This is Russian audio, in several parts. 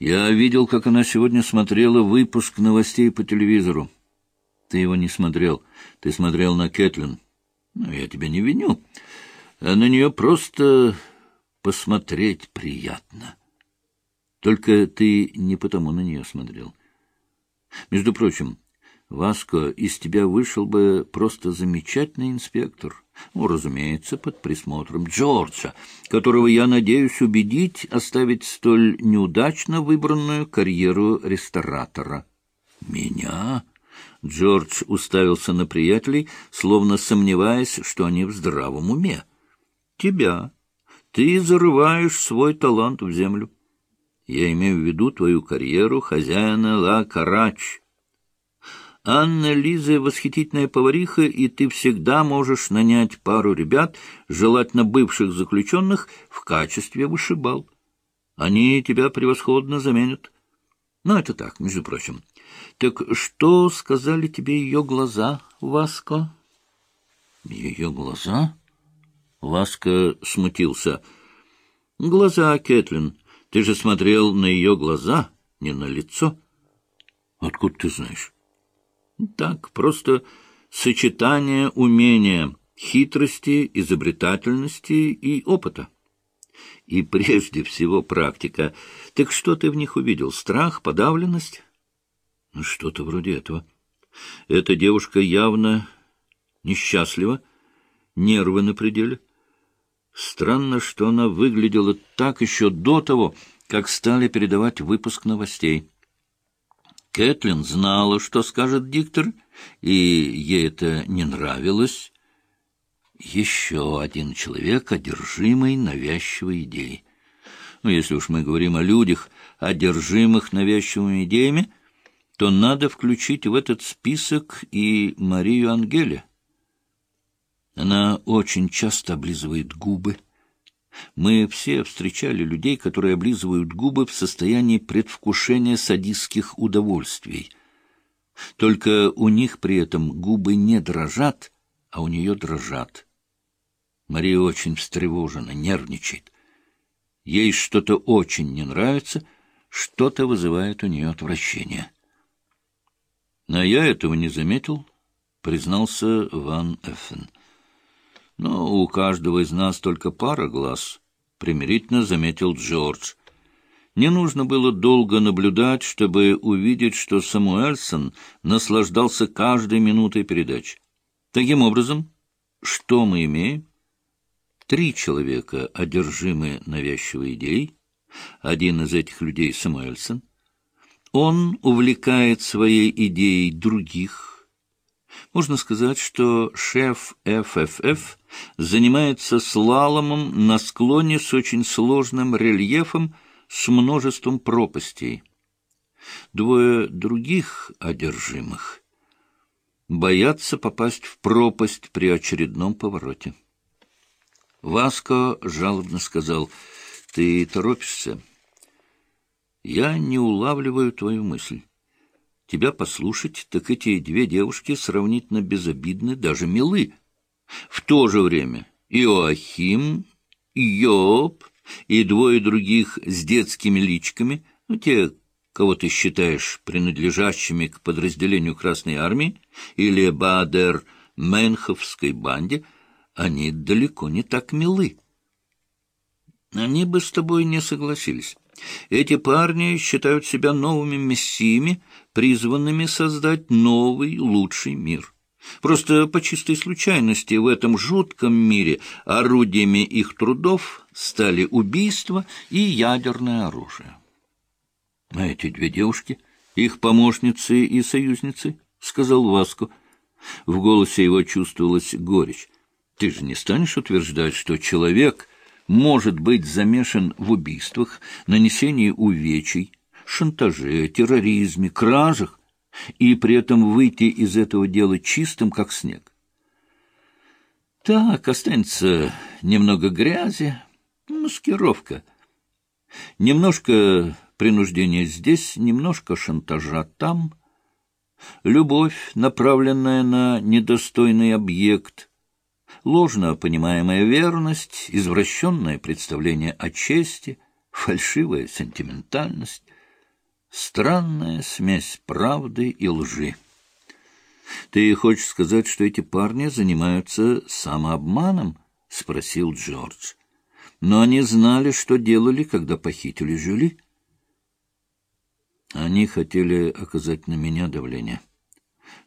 Я видел, как она сегодня смотрела выпуск новостей по телевизору. Ты его не смотрел. Ты смотрел на Кэтлин. Ну, я тебя не виню. А на нее просто посмотреть приятно. Только ты не потому на нее смотрел. Между прочим, Васко, из тебя вышел бы просто замечательный инспектор. Ну, разумеется, под присмотром Джорджа, которого я надеюсь убедить оставить столь неудачно выбранную карьеру ресторатора. Меня? Джордж уставился на приятелей, словно сомневаясь, что они в здравом уме. Тебя. Ты зарываешь свой талант в землю. Я имею в виду твою карьеру хозяина Ла Карач. Анна Лиза — восхитительная повариха, и ты всегда можешь нанять пару ребят, желательно бывших заключенных, в качестве вышибал. Они тебя превосходно заменят. Но это так, между прочим. Так что сказали тебе ее глаза, Васко? Ее глаза? Васко смутился. Глаза, Кэтлин. Ты же смотрел на ее глаза, не на лицо. Откуда ты знаешь? Так, просто сочетание умения, хитрости, изобретательности и опыта. И прежде всего практика. Так что ты в них увидел? Страх, подавленность? Ну, что-то вроде этого. Эта девушка явно несчастлива, нервы на пределе. Странно, что она выглядела так еще до того, как стали передавать выпуск новостей. Кэтлин знала, что скажет диктор, и ей это не нравилось. Еще один человек, одержимый навязчивой идеей. Ну, если уж мы говорим о людях, одержимых навязчивыми идеями, то надо включить в этот список и Марию Ангеле. Она очень часто облизывает губы. Мы все встречали людей, которые облизывают губы в состоянии предвкушения садистских удовольствий. Только у них при этом губы не дрожат, а у нее дрожат. Мария очень встревожена, нервничает. Ей что-то очень не нравится, что-то вызывает у нее отвращение. Но я этого не заметил, признался Ван Эффен. Но у каждого из нас только пара глаз, — примирительно заметил Джордж. Не нужно было долго наблюдать, чтобы увидеть, что Самуэльсон наслаждался каждой минутой передач. Таким образом, что мы имеем? Три человека одержимы навязчивой идеей. Один из этих людей — Самуэльсон. Он увлекает своей идеей других — можно сказать, что шеф ФФФ занимается слаломом на склоне с очень сложным рельефом с множеством пропастей. Двое других одержимых боятся попасть в пропасть при очередном повороте. Васко жалобно сказал, «Ты торопишься?» «Я не улавливаю твою мысль. Тебя послушать, так эти две девушки сравнительно безобидны, даже милы. В то же время Иоахим, Йоб и двое других с детскими личками, ну, те, кого ты считаешь принадлежащими к подразделению Красной Армии или Баадер Менховской банде, они далеко не так милы. Они бы с тобой не согласились. Эти парни считают себя новыми мессиями, призванными создать новый, лучший мир. Просто по чистой случайности в этом жутком мире орудиями их трудов стали убийство и ядерное оружие. А эти две девушки, их помощницы и союзницы, — сказал Васко. В голосе его чувствовалась горечь. Ты же не станешь утверждать, что человек может быть замешан в убийствах, нанесении увечий, шантаже, терроризме, кражах, и при этом выйти из этого дела чистым, как снег. Так, останется немного грязи, маскировка. Немножко принуждения здесь, немножко шантажа там. Любовь, направленная на недостойный объект — ложно понимаемая верность, извращенное представление о чести, фальшивая сентиментальность. Странная смесь правды и лжи. Ты хочешь сказать, что эти парни занимаются самообманом? — спросил Джордж. Но они знали, что делали, когда похитили Жюли. Они хотели оказать на меня давление.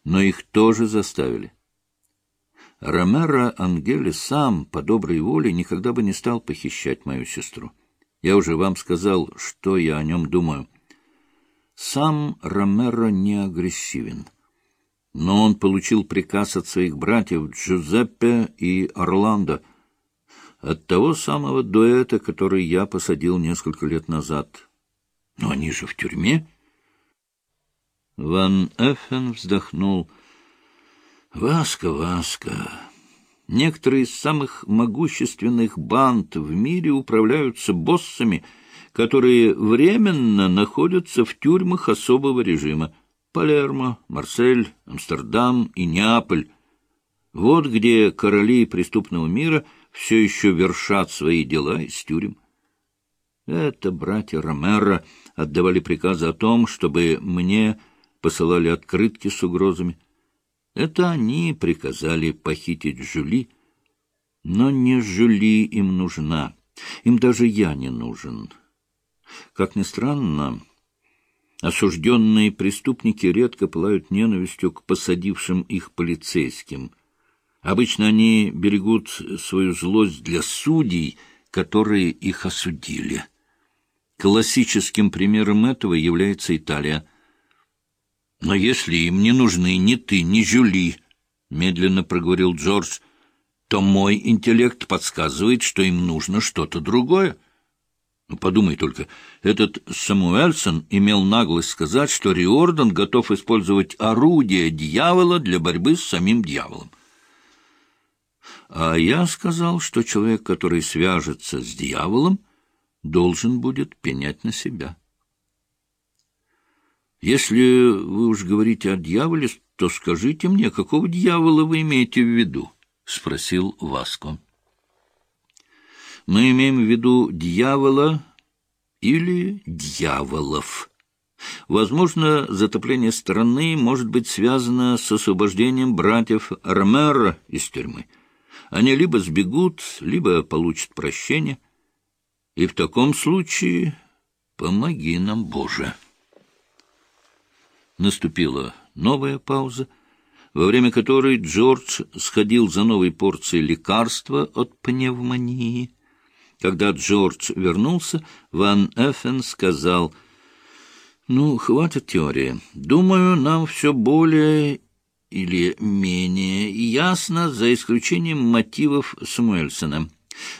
Но их тоже заставили. Ромеро Ангели сам, по доброй воле, никогда бы не стал похищать мою сестру. Я уже вам сказал, что я о нем думаю. Сам Ромеро не агрессивен. Но он получил приказ от своих братьев Джузеппе и Орландо, от того самого дуэта, который я посадил несколько лет назад. Но они же в тюрьме. Ван Эффен вздохнул. «Васка, Васка, некоторые из самых могущественных банд в мире управляются боссами, которые временно находятся в тюрьмах особого режима. Палермо, Марсель, Амстердам и Неаполь. Вот где короли преступного мира все еще вершат свои дела из тюрем. Это братья Ромеро отдавали приказы о том, чтобы мне посылали открытки с угрозами. Это они приказали похитить Жюли, но не Жюли им нужна, им даже я не нужен. Как ни странно, осужденные преступники редко пылают ненавистью к посадившим их полицейским. Обычно они берегут свою злость для судей, которые их осудили. Классическим примером этого является Италия — но если им не нужны ни ты, ни Жюли, — медленно проговорил Джордж, — то мой интеллект подсказывает, что им нужно что-то другое. Ну, подумай только, этот Самуэльсон имел наглость сказать, что Риордан готов использовать орудие дьявола для борьбы с самим дьяволом. А я сказал, что человек, который свяжется с дьяволом, должен будет пенять на себя. Если вы уж говорите о дьяволе, то скажите мне, какого дьявола вы имеете в виду? — спросил Васко. — Мы имеем в виду дьявола или дьяволов. Возможно, затопление страны может быть связано с освобождением братьев Ромеро из тюрьмы. Они либо сбегут, либо получат прощение. И в таком случае помоги нам, Боже. Наступила новая пауза, во время которой Джордж сходил за новой порцией лекарства от пневмонии. Когда Джордж вернулся, Ван Эффен сказал, «Ну, хватит теории. Думаю, нам все более или менее ясно, за исключением мотивов Самуэльсона.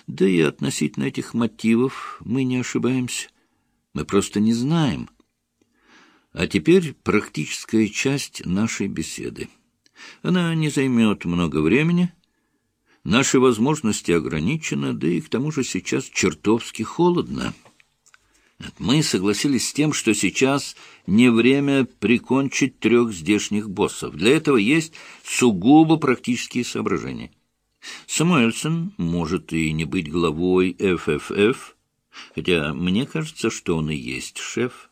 Да и относительно этих мотивов мы не ошибаемся. Мы просто не знаем». А теперь практическая часть нашей беседы. Она не займет много времени. Наши возможности ограничены, да и к тому же сейчас чертовски холодно. Мы согласились с тем, что сейчас не время прикончить трех здешних боссов. Для этого есть сугубо практические соображения. Самуэльсон может и не быть главой ФФФ, хотя мне кажется, что он и есть шеф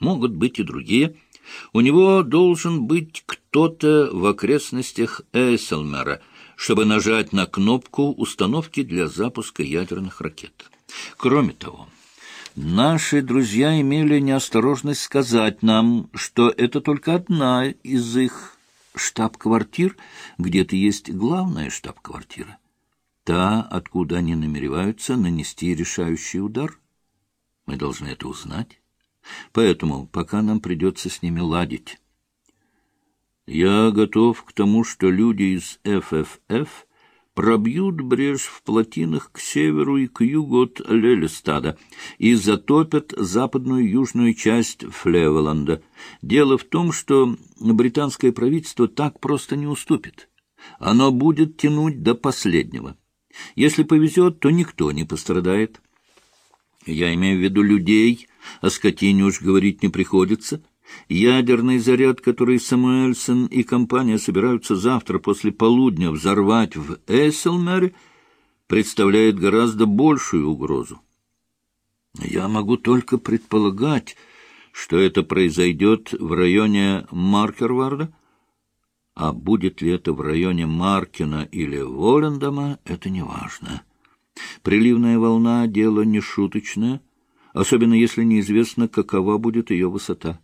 могут быть и другие. У него должен быть кто-то в окрестностях Эйселмера, чтобы нажать на кнопку установки для запуска ядерных ракет. Кроме того, наши друзья имели неосторожность сказать нам, что это только одна из их штаб-квартир, где-то есть главная штаб-квартира. Та, откуда они намереваются нанести решающий удар. Мы должны это узнать. Поэтому пока нам придется с ними ладить. Я готов к тому, что люди из ФФФ пробьют брешь в плотинах к северу и к югу от Лелестада и затопят западную и южную часть Флевеланда. Дело в том, что британское правительство так просто не уступит. Оно будет тянуть до последнего. Если повезет, то никто не пострадает. Я имею в виду людей, о скотине уж говорить не приходится. Ядерный заряд, который Самуэльсон и компания собираются завтра после полудня взорвать в Эсселмере, представляет гораздо большую угрозу. Я могу только предполагать, что это произойдет в районе Маркерварда, а будет ли это в районе Маркина или Волендома, это не важно. Приливная волна — дело не шуточное, особенно если неизвестно, какова будет ее высота.